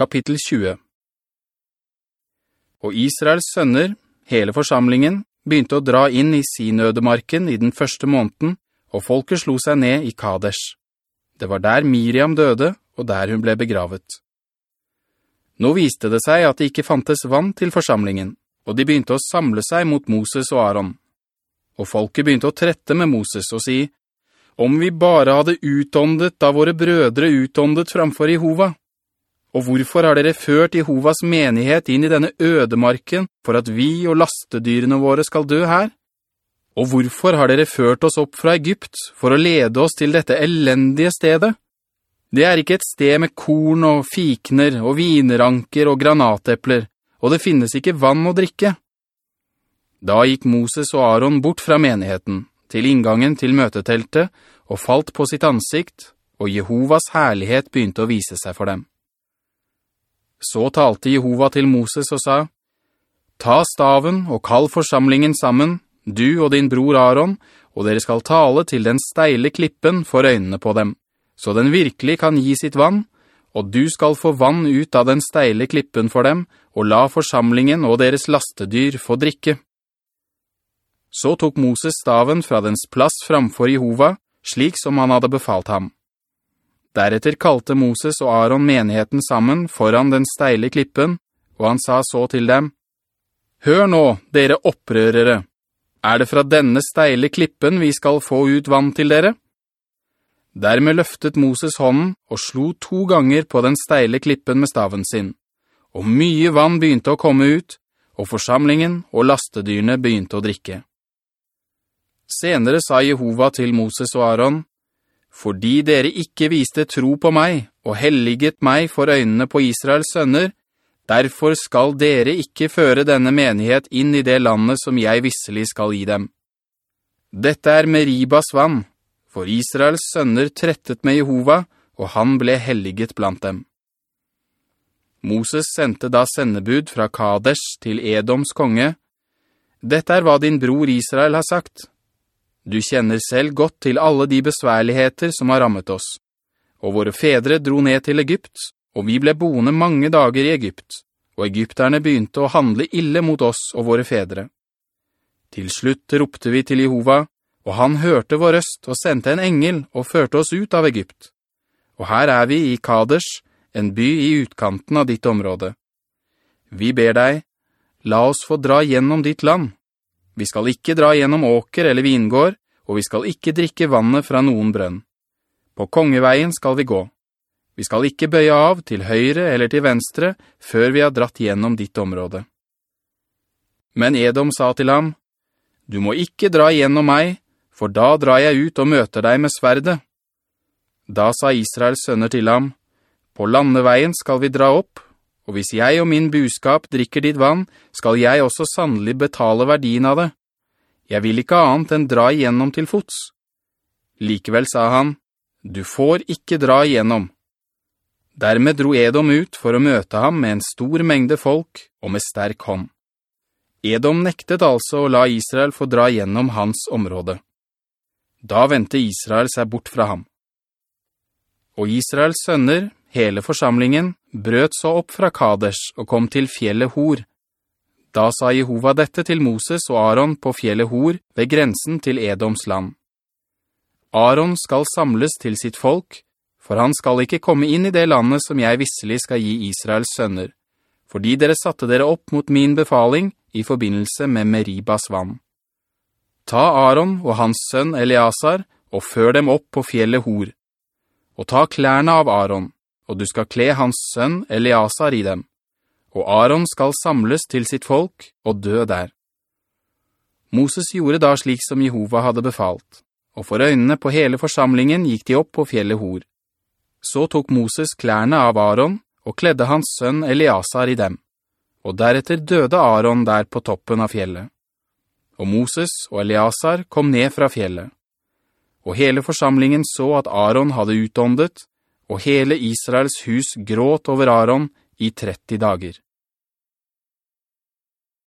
Kapittel 20 Og Israels sønner, hele forsamlingen, begynte å dra inn i Sinødemarken i den første måneden, og folket slo seg ned i Kadesh. Det var der Miriam døde, og der hun ble begravet. Nå viste det seg at det ikke fantes vann til forsamlingen, og de begynte å samle seg mot Moses og Aaron. Og folket begynte å trette med Moses og si, «Om vi bare hadde utåndet da våre brødre utåndet framfor Jehova, og hvorfor har dere ført Jehovas menighet inn i denne ødemarken for at vi og lastedyrene våre skal dø her? Og hvorfor har dere ført oss opp fra Egypt for å lede oss til dette elendige stedet? Det er ikke et sted med korn og fikner og vineranker og granatepler, og det finnes ikke vann å drikke. Da gikk Moses og Aaron bort fra menigheten, til inngangen til møteteltet, og falt på sitt ansikt, og Jehovas herlighet begynte å vise seg for dem. Så talte Jehova til Moses og sa, «Ta staven og kall forsamlingen sammen, du og din bror Aaron, og dere skal tale til den steile klippen for øynene på dem, så den virkelig kan gi sitt vann, og du skal få vann ut av den steile klippen for dem, og la forsamlingen og deres lastedyr få drikke.» Så tok Moses staven fra dens plass framfor Jehova, slik som han hadde befalt ham. Deretter kalte Moses og Aaron menigheten sammen foran den steile klippen, og han sa så til dem, «Hør nå, dere opprørere! Er det fra denne steile klippen vi skal få ut vann til dere?» Dermed løftet Moses hånden og slo to ganger på den steile klippen med staven sin, og mye vann begynte å komme ut, og forsamlingen og lastedyrene begynte å drikke. Senere sa Jehova til Moses og Aaron, fordi dere ikke viste tro på meg og helliget meg for øynene på Israels sønner, derfor skal dere ikke føre denne menighet inn i det landet som jeg visselig skal gi dem. Dette er Meribas vann, for Israels sønner trettet med Jehova, og han ble helliget blant dem. Moses sendte da sendebud fra Kadesh til Edoms konge. Dette er hva din bror Israel har sagt. Du kjenner selv godt til alle de besværligheter som har rammet oss. Og våre fedre dro ned til Egypt, og vi ble boende mange dager i Egypt, og egypterne begynte å handle ille mot oss og våre fedre. Til slutt ropte vi til Jehova, og han hørte vår røst og sendte en engel og førte oss ut av Egypt. Og her er vi i Kaders, en by i utkanten av ditt område. Vi ber deg, la oss få dra gjennom ditt land, vi skal ikke dra gjennom åker eller vingård, og vi skal ikke drikke vannet fra noen brønn. På kongeveien skal vi gå. Vi skal ikke bøye av til høyre eller til venstre før vi har dratt gjennom ditt område. Men Edom sa til ham, «Du må ikke dra gjennom meg, for da drar jeg ut og møter deg med sverde.» Da sa Israels sønner til ham, «På landeveien skal vi dra opp, og hvis jeg og min buskap drikker ditt vann, skal jeg også sannelig betale verdien av det. Jeg vil ikke annet enn dra igjennom til fots. Likevel sa han, du får ikke dra igjennom. Dermed dro Edom ut for å møte ham med en stor mengde folk og med sterk hånd. Edom nektet altså å la Israel få dra gjennom hans område. Da ventet Israel seg bort fra ham. Og Israels sønner, hele forsamlingen, brøt så opp fra Kadesh og kom til fjellet Hor. Da sa Jehova dette til Moses og Aaron på fjellet Hor ved grensen til Edoms land. Aaron skal samles til sitt folk, for han skal ikke komme inn i det landet som jeg visselig skal gi Israels sønner, fordi dere satte dere opp mot min befaling i forbindelse med Meribas vann. Ta Aaron og hans sønn Eleazar og før dem opp på fjellet Hor, og ta klærne av Aaron, og du skal kle hans sønn Eleazar i dem, og Aaron skal samles til sitt folk og dø der. Moses gjorde da slik som Jehova hadde befalt, og for øynene på hele forsamlingen gikk de opp på fjellet Hor. Så tok Moses klærne av Aaron og kledde hans sønn Eliasar i dem, og deretter døde Aaron der på toppen av fjellet. Og Moses og Eliasar kom ned fra fjellet. Og hele forsamlingen så at Aaron hadde utåndet, og hele Israels hus gråt over Aaron i 30 dager.